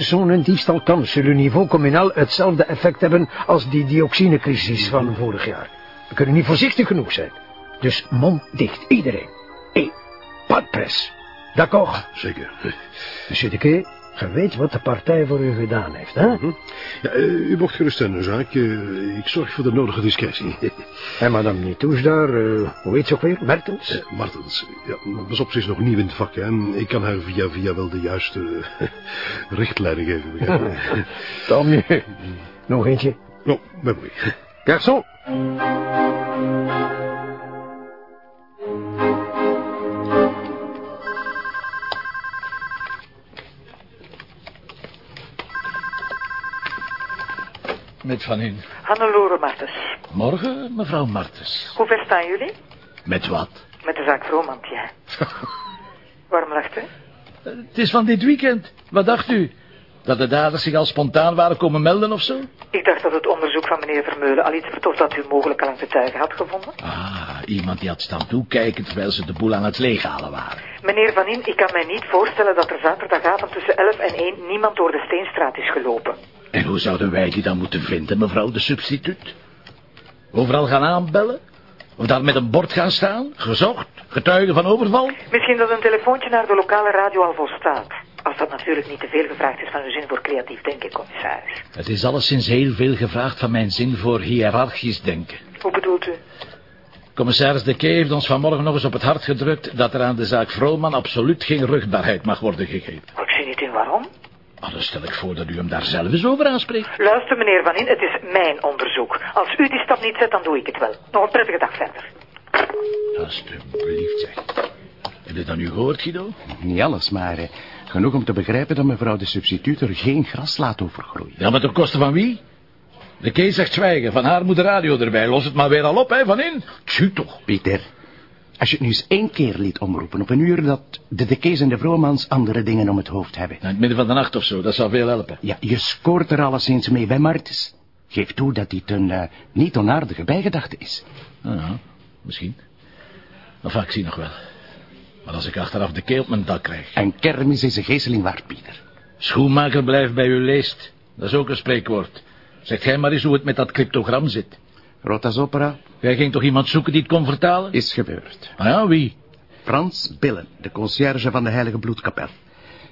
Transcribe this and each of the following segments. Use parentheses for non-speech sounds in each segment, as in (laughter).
personendiefstal kan sur le niveau communal hetzelfde effect hebben als die dioxinecrisis van vorig jaar. We kunnen niet voorzichtig genoeg zijn. Dus mond dicht, iedereen. Hé, de presse. D'accord? Zeker. Monsieur de Weet wat de partij voor u gedaan heeft, hè? Ja, eh, u mocht gerust zijn, zaak. Eh, ik zorg voor de nodige discretie. (laughs) En madame Nitouche daar, eh, hoe heet ze ook weer? Mertens? Eh, Martens, ja, pas op, ze is nog nieuw in het vak, hè. Ik kan haar via via wel de juiste richtlijnen geven. (laughs) Tant mieux. Nog eentje. Nou, ben mooi. Garçon. Met Van In. Hannelore Martens. Morgen, mevrouw Martens. Hoe ver staan jullie? Met wat? Met de zaak Vromand, ja. (laughs) Waarom lacht u? Het is van dit weekend. Wat dacht u? Dat de daders zich al spontaan waren komen melden of zo? Ik dacht dat het onderzoek van meneer Vermeulen al iets vertof dat u mogelijk al een getuige had gevonden. Ah, iemand die had staan toekijken terwijl ze de boel aan het leeghalen waren. Meneer Van In, ik kan mij niet voorstellen dat er zaterdagavond tussen 11 en 1 niemand door de Steenstraat is gelopen. En hoe zouden wij die dan moeten vinden, mevrouw de substituut? Overal gaan aanbellen? Of daar met een bord gaan staan? Gezocht? Getuigen van overval? Misschien dat een telefoontje naar de lokale radio al volstaat. Als dat natuurlijk niet te veel gevraagd is van uw zin voor creatief denken, commissaris. Het is alleszins heel veel gevraagd van mijn zin voor hiërarchisch denken. Hoe bedoelt u? Commissaris De Kee heeft ons vanmorgen nog eens op het hart gedrukt... dat er aan de zaak Vrooman absoluut geen rugbaarheid mag worden gegeven. Ik zie niet in waarom. Maar dan stel ik voor dat u hem daar zelf eens over aanspreekt. Luister, meneer Van In, het is mijn onderzoek. Als u die stap niet zet, dan doe ik het wel. Nog een prettige dag verder. Alsjeblieft, zeg. Heb je dat nu gehoord, Guido? Niet alles, maar eh, genoeg om te begrijpen dat mevrouw de substituut er geen gras laat overgroeien. Ja, maar ten koste van wie? De Kee zegt zwijgen, van haar moet de radio erbij. Los het maar weer al op, hè, Van In. Tju toch. Pieter, als je het nu eens één keer liet omroepen op een uur dat de Dekees en de Vromans andere dingen om het hoofd hebben. In het midden van de nacht of zo, dat zou veel helpen. Ja, je scoort er alleszins mee bij Martens. Geef toe dat dit een eh, niet onaardige bijgedachte is. Ah, ja, misschien. Enfin, ik zie nog wel. Maar als ik achteraf de keel op mijn dak krijg... En kermis is een geesteling waard, Pieter. Schoenmaker blijft bij uw leest. Dat is ook een spreekwoord. Zegt gij maar eens hoe het met dat cryptogram zit. Rotas Opera Jij ging toch iemand zoeken die het kon vertalen? is gebeurd. Ah ja, wie? Frans Billen, de conciërge van de Heilige Bloedkapel.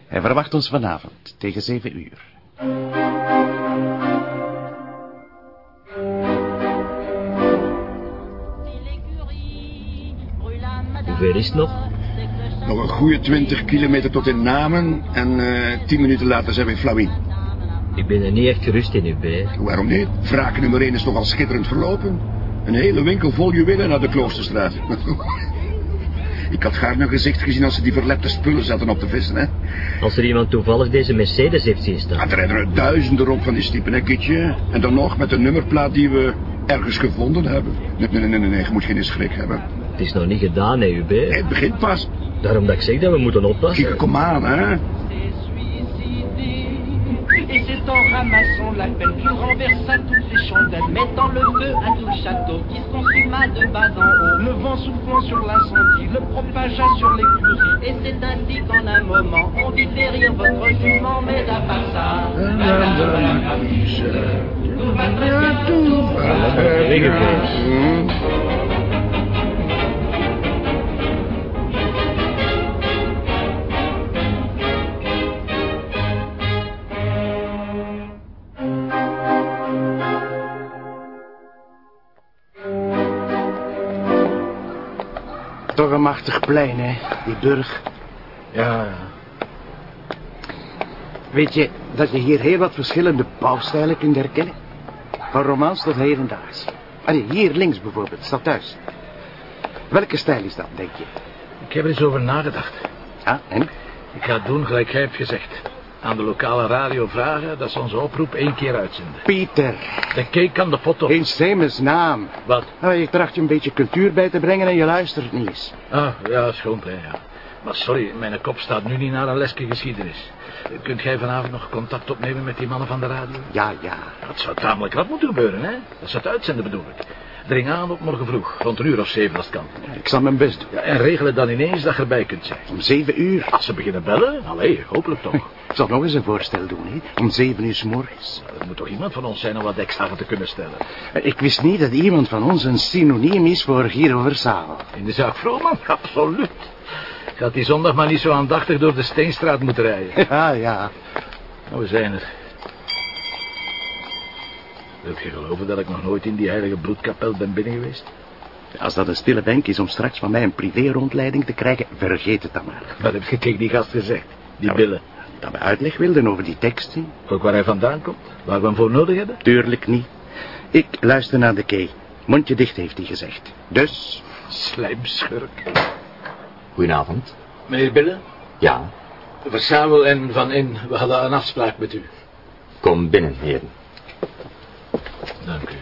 Hij verwacht ons vanavond tegen zeven uur. Hoeveel is het nog? Nog een goede 20 kilometer tot in Namen en eh 10 minuten later zijn we in Flauwien. Ik ben er niet echt gerust in, Hubert. Waarom niet? Vraag nummer 1 is nogal schitterend verlopen. Een hele winkel vol juwelen naar de Kloosterstraat. (laughs) Ik had gaarne een gezicht gezien als ze die verlepte spullen zaten op te vissen, hè. Als er iemand toevallig deze Mercedes heeft zien Ja, staan. er rijden er duizenden rond van die stiepen, hè? En dan nog met een nummerplaat die we ergens gevonden hebben. Nee, nee, nee, nee, nee, je moet geen schrik hebben. Het is nog niet gedaan, hè, Nee, Hubert. het begint pas. Daarom dat ik zeg dat we moeten oppassen. Kijk, kom aan, hè. Et c'est en ramassant la peine qu'il renversa toutes les chandelles, mettant le feu à tout le château qui se consuma de bas en haut. Le vent soufflant sur l'incendie le propagea sur l'écurie. Et c'est ainsi qu'en un moment on vit périr votre jument, mais à part ça, madame la biche, tout va très bien, Toch een machtig plein, hè, die burg. Ja. Weet je dat je hier heel wat verschillende bouwstijlen kunt herkennen? Van romaans tot hedendaags. Allee, hier links bijvoorbeeld, stadhuis. Welke stijl is dat, denk je? Ik heb er eens over nagedacht. Ja, en? Ik ga doen gelijk jij hebt gezegd. Aan de lokale radio vragen dat ze onze oproep één keer uitzenden. Pieter, De Kee kan de pot op. in Semens naam. Wat? Ah, je tracht je een beetje cultuur bij te brengen en je luistert niet eens. Ah, ja, schoon hè, ja. Maar sorry, mijn kop staat nu niet naar een lesje geschiedenis. Kunt jij vanavond nog contact opnemen met die mannen van de radio? Ja, ja. Dat zou tamelijk rap moeten gebeuren, hè? Dat ze het uitzenden bedoel ik. Dring aan op morgen vroeg, rond een uur of zeven als het kan. Ik zal mijn best doen. Ja, en regel het dan ineens dat je erbij kunt zijn. Om zeven uur. Als ze beginnen bellen, allee, hopelijk toch. (laughs) Ik zal nog eens een voorstel doen, hè. Om zeven uur s morgens. Er moet toch iemand van ons zijn om wat extra te kunnen stellen. Ik wist niet dat iemand van ons een synoniem is voor Giro Versavel. In de zaak Vrooman? (laughs) Absoluut. Gaat die zondag maar niet zo aandachtig door de Steenstraat moeten rijden. (laughs) Ja, ja. Nou, we zijn er. Wilt je geloven dat ik nog nooit in die heilige bloedkapel ben binnen geweest? Als dat een stille wenk is om straks van mij een privé-rondleiding te krijgen, vergeet het dan maar. Wat heb je tegen die gast gezegd? Die billen. Dat we uitleg wilden over die teksten? Ook waar hij vandaan komt? Waar we hem voor nodig hebben? Tuurlijk niet. Ik luister naar de key. Mondje dicht, heeft hij gezegd. Dus, Slijmschurk. Goedenavond. Meneer Billen, Ja, Versabel en Van In, we hadden een afspraak met u. kom binnen, heren. Dank u.